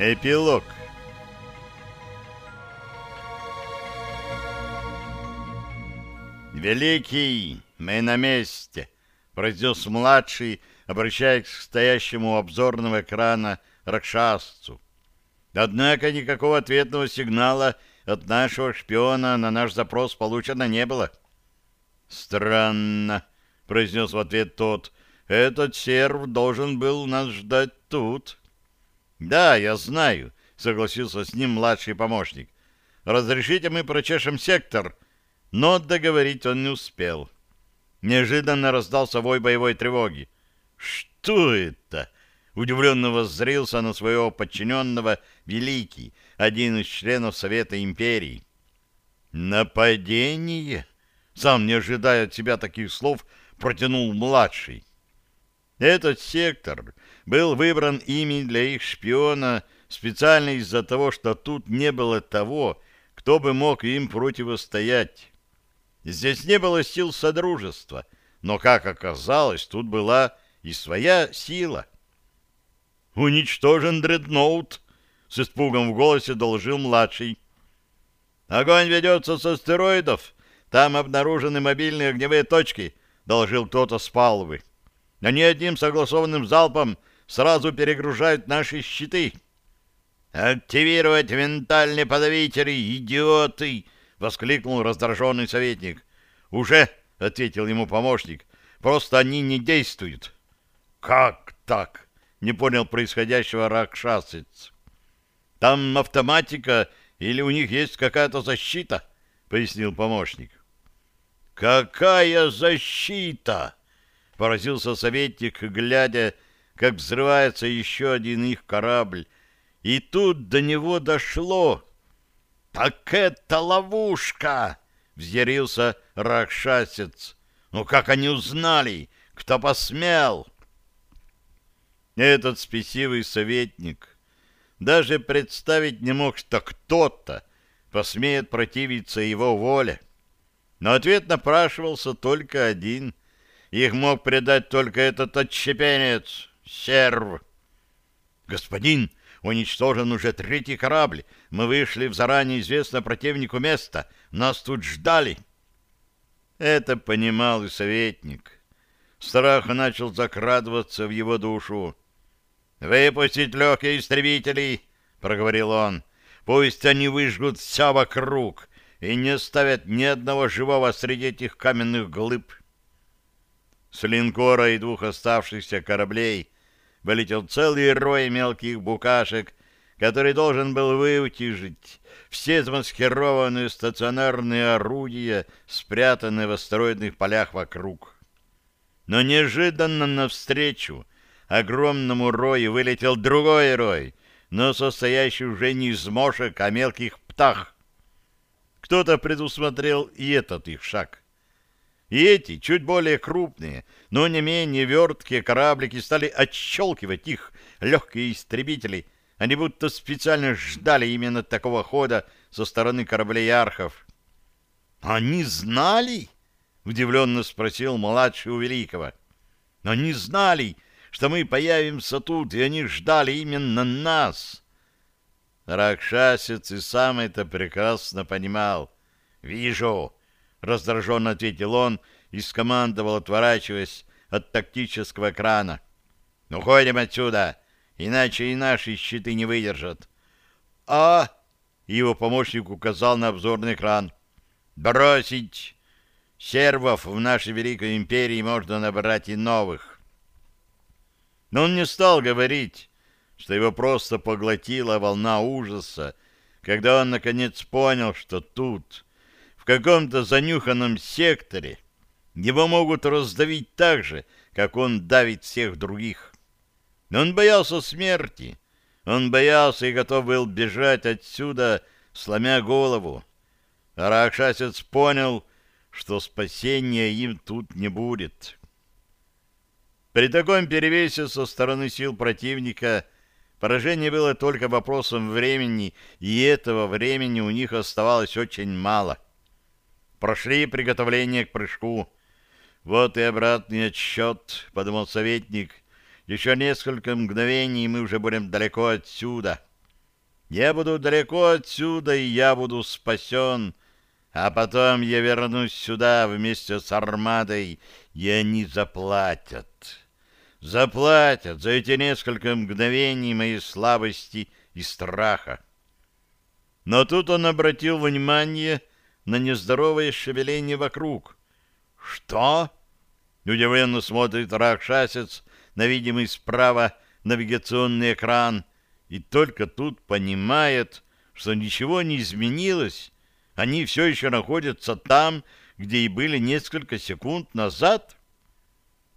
Эпилог «Великий, мы на месте!» — произнес младший, обращаясь к стоящему у обзорного экрана Ракшасцу. Однако никакого ответного сигнала от нашего шпиона на наш запрос получено не было. «Странно», — произнес в ответ тот, — «этот серв должен был нас ждать тут». «Да, я знаю», — согласился с ним младший помощник. «Разрешите мы прочешем сектор?» Но договорить он не успел. Неожиданно раздался вой боевой тревоги. «Что это?» — удивленно воззрился на своего подчиненного Великий, один из членов Совета Империи. «Нападение?» Сам, не ожидая от себя таких слов, протянул младший. Этот сектор был выбран ими для их шпиона специально из-за того, что тут не было того, кто бы мог им противостоять. Здесь не было сил Содружества, но, как оказалось, тут была и своя сила. «Уничтожен дредноут!» — с испугом в голосе доложил младший. «Огонь ведется с астероидов. Там обнаружены мобильные огневые точки», — доложил кто-то с палубы. «Они одним согласованным залпом сразу перегружают наши щиты». «Активировать ментальные подавители, идиоты!» — воскликнул раздраженный советник. «Уже!» — ответил ему помощник. «Просто они не действуют». «Как так?» — не понял происходящего ракшасец. «Там автоматика или у них есть какая-то защита?» — пояснил помощник. «Какая защита?» — поразился советник, глядя, как взрывается еще один их корабль. И тут до него дошло. «Так это ловушка!» — взъярился Ракшасец. «Ну как они узнали? Кто посмел?» Этот спесивый советник даже представить не мог, что кто-то посмеет противиться его воле. Но ответ напрашивался только один. Их мог предать только этот отщепенец, серв. «Господин!» Уничтожен уже третий корабль. Мы вышли в заранее известное противнику место. Нас тут ждали. Это понимал и советник. Страх начал закрадываться в его душу. «Выпустить легкие истребители!» — проговорил он. «Пусть они выжгут все вокруг и не оставят ни одного живого среди этих каменных глыб». С линкора и двух оставшихся кораблей — вылетел целый рой мелких букашек, который должен был выутяжить все замаскированные стационарные орудия, спрятанные в астероидных полях вокруг. Но неожиданно навстречу огромному рою вылетел другой рой, но состоящий уже не из мошек, а мелких птах. Кто-то предусмотрел и этот их шаг — и эти, чуть более крупные, но не менее верткие кораблики стали отщелкивать их легкие истребители. Они будто специально ждали именно такого хода со стороны кораблей архов. «Они знали?» — удивленно спросил младший у Великого. «Они знали, что мы появимся тут, и они ждали именно нас». Ракшасец и сам это прекрасно понимал. «Вижу!» — раздраженно ответил он и скомандовал, отворачиваясь от тактического экрана. «Уходим отсюда, иначе и наши щиты не выдержат». «А...» — его помощник указал на обзорный экран. «Бросить! Сервов в нашей Великой Империи можно набрать и новых». Но он не стал говорить, что его просто поглотила волна ужаса, когда он наконец понял, что тут каком-то занюханном секторе его могут раздавить так же, как он давит всех других. Он боялся смерти. Он боялся и готов был бежать отсюда, сломя голову. Ракшасец понял, что спасения им тут не будет. При таком перевесе со стороны сил противника поражение было только вопросом времени, и этого времени у них оставалось очень мало — Прошли приготовление к прыжку. Вот и обратный отсчет, — подумал советник. Еще несколько мгновений, и мы уже будем далеко отсюда. Я буду далеко отсюда, и я буду спасен, а потом я вернусь сюда вместе с армадой, и они заплатят. Заплатят за эти несколько мгновений моей слабости и страха. Но тут он обратил внимание на нездоровое шевеление вокруг. «Что?» — удивленно смотрит ракшасец на видимый справа навигационный экран и только тут понимает, что ничего не изменилось, они все еще находятся там, где и были несколько секунд назад.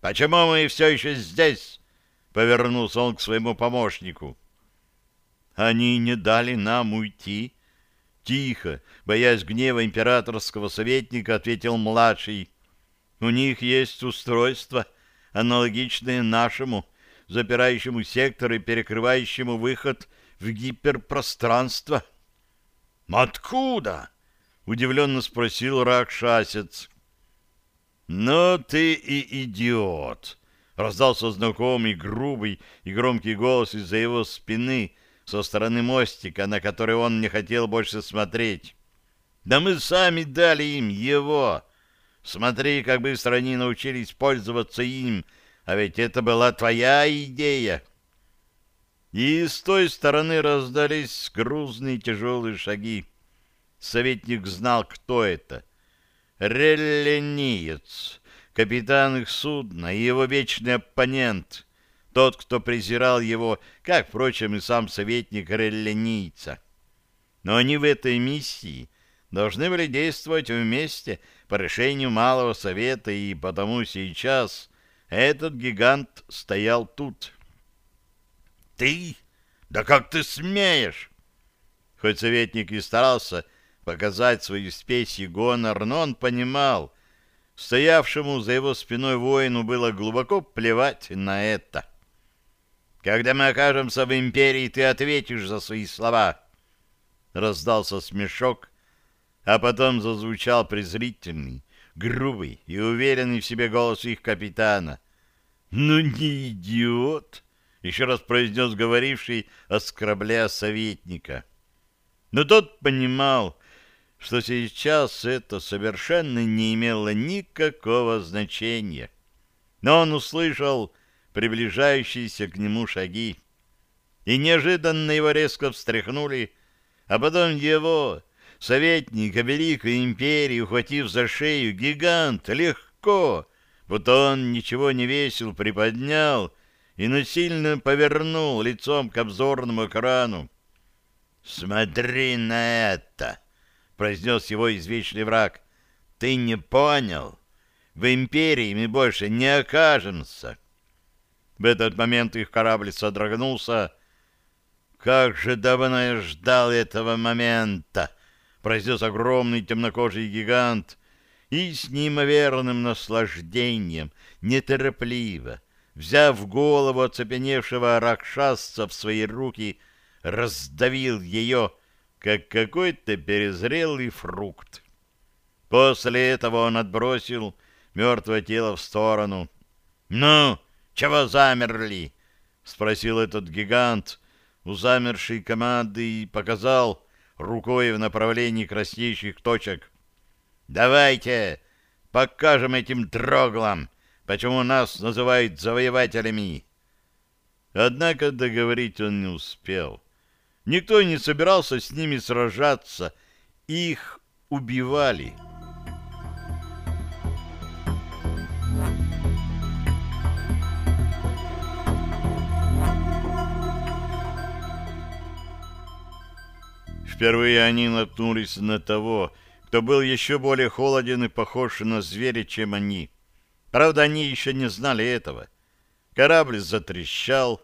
«Почему мы все еще здесь?» — повернулся он к своему помощнику. «Они не дали нам уйти». Тихо, боясь гнева императорского советника, ответил младший. «У них есть устройство, аналогичное нашему, запирающему сектор и перекрывающему выход в гиперпространство. «Откуда?» — удивленно спросил Ракшасец. «Ну ты и идиот!» — раздался знакомый грубый и громкий голос из-за его спины со стороны мостика, на который он не хотел больше смотреть. «Да мы сами дали им его! Смотри, как быстро они научились пользоваться им!» А ведь это была твоя идея. И с той стороны раздались грузные тяжелые шаги. Советник знал, кто это. Реллениец, капитан их судна и его вечный оппонент, тот, кто презирал его, как, впрочем, и сам советник релленийца. Но они в этой миссии должны были действовать вместе по решению Малого Совета, и потому сейчас этот гигант стоял тут. «Ты? Да как ты смеешь?» Хоть советник и старался показать свою спесь и гонор, но он понимал, стоявшему за его спиной воину было глубоко плевать на это. «Когда мы окажемся в империи, ты ответишь за свои слова!» Раздался смешок, а потом зазвучал презрительный, грубый и уверенный в себе голос их капитана. «Ну не идиот!» — еще раз произнес говоривший, оскорбляя советника. Но тот понимал, что сейчас это совершенно не имело никакого значения. Но он услышал приближающиеся к нему шаги, и неожиданно его резко встряхнули, а потом его, советника Великой Империи, ухватив за шею, гигант легко, будто он ничего не весил, приподнял и насильно повернул лицом к обзорному экрану. «Смотри на это!» — произнес его извечный враг. «Ты не понял? В Империи мы больше не окажемся!» В этот момент их корабль содрогнулся. «Как же давно я ждал этого момента!» произнес огромный темнокожий гигант, и с неимоверным наслаждением, неторопливо, взяв голову оцепеневшего ракшасца в свои руки, раздавил ее, как какой-то перезрелый фрукт. После этого он отбросил мертвое тело в сторону. «Ну, чего замерли?» — спросил этот гигант у замершей команды и показал, рукой в направлении краснеющих точек. «Давайте покажем этим троглам, почему нас называют завоевателями!» Однако договорить он не успел. Никто не собирался с ними сражаться. Их убивали. Впервые они наткнулись на того, кто был еще более холоден и похож на зверя, чем они. Правда, они еще не знали этого. Корабль затрещал,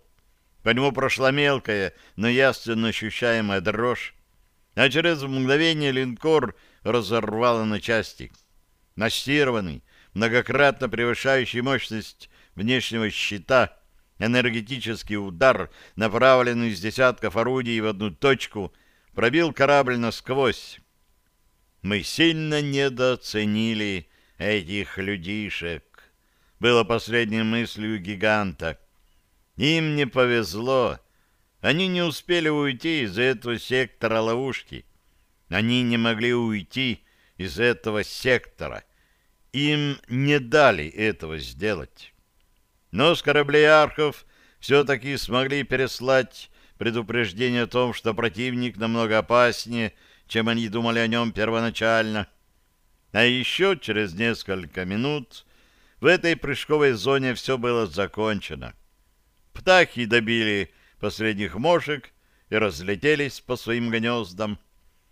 по нему прошла мелкая, но ясно ощущаемая дрожь, а через мгновение линкор разорвало на части. Настированный, многократно превышающий мощность внешнего щита, энергетический удар, направленный из десятков орудий в одну точку — пробил корабль насквозь. Мы сильно недооценили этих людишек. Было последней мыслью гиганта. Им не повезло. Они не успели уйти из этого сектора ловушки. Они не могли уйти из этого сектора. Им не дали этого сделать. Но с кораблей архов все-таки смогли переслать предупреждение о том, что противник намного опаснее, чем они думали о нем первоначально. А еще через несколько минут в этой прыжковой зоне все было закончено. Птахи добили последних мошек и разлетелись по своим гнездам,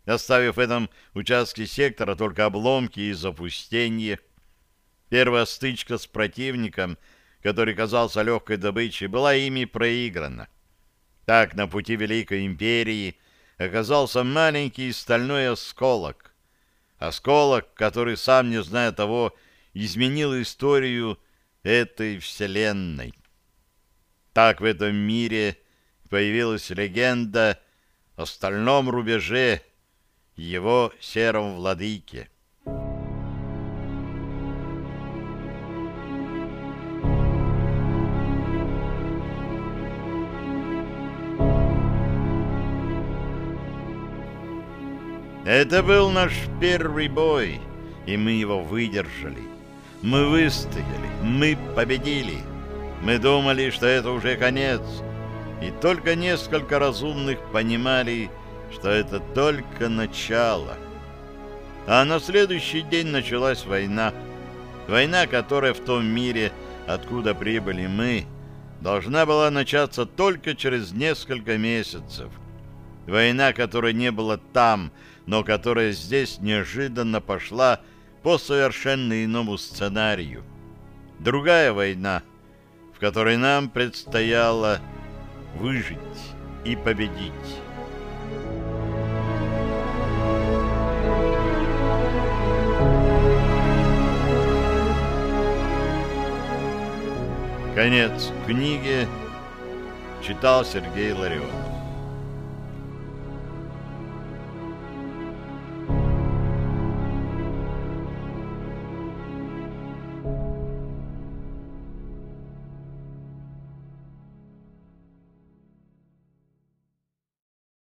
оставив в этом участке сектора только обломки и запустение. Первая стычка с противником, который казался легкой добычей, была ими проиграна. Так на пути Великой Империи оказался маленький стальной осколок. Осколок, который, сам не зная того, изменил историю этой вселенной. Так в этом мире появилась легенда о стальном рубеже, его сером владыке. Это был наш первый бой, и мы его выдержали. Мы выстояли, мы победили. Мы думали, что это уже конец, и только несколько разумных понимали, что это только начало. А на следующий день началась война. Война, которая в том мире, откуда прибыли мы, должна была начаться только через несколько месяцев. Война, которой не было там, но которая здесь неожиданно пошла по совершенно иному сценарию. Другая война, в которой нам предстояло выжить и победить. Конец книги читал Сергей Ларионов.